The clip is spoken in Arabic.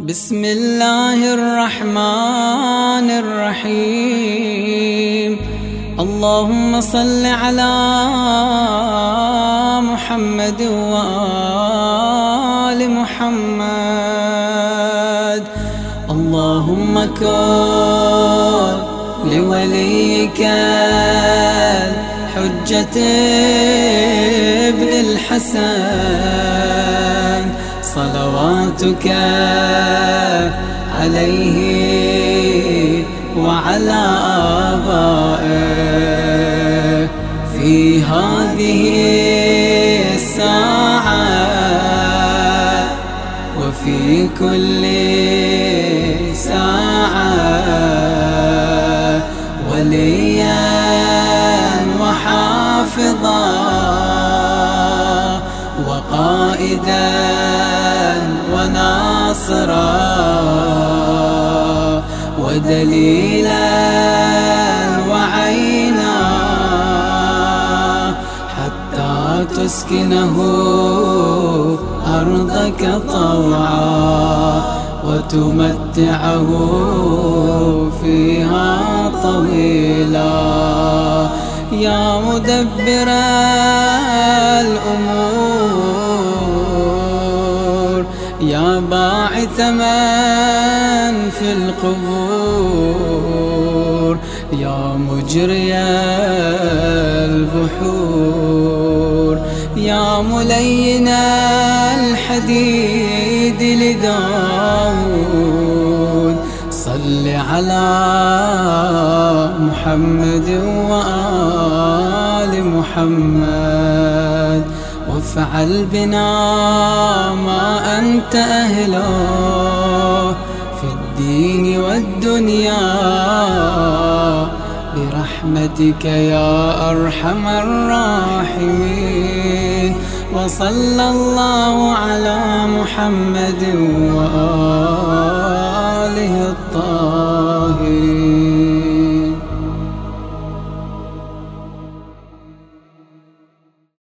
بسم الله الرحمن الرحيم. اللهم صل على محمد وآل محمد. اللهم كن لوليك الحجة ابن الحسن. صلواتك عليه وعلى آبائه. في هذه الساعة وفي كل ساعة وقائدا وناصرا ودليلا وعينا حتى تسكنه أرضك طوعا وتمتعه فيها طويلا. يا مدبر الأمور يا باعث من في القبور. يا مجري البحور. يا ملين الحديد لداود. صل على محمد وآل محمد. وافعل بنا أنت أهله في الدين والدنيا. برحمتك يا أرحم الراحمين. وصلى الله على محمد وآله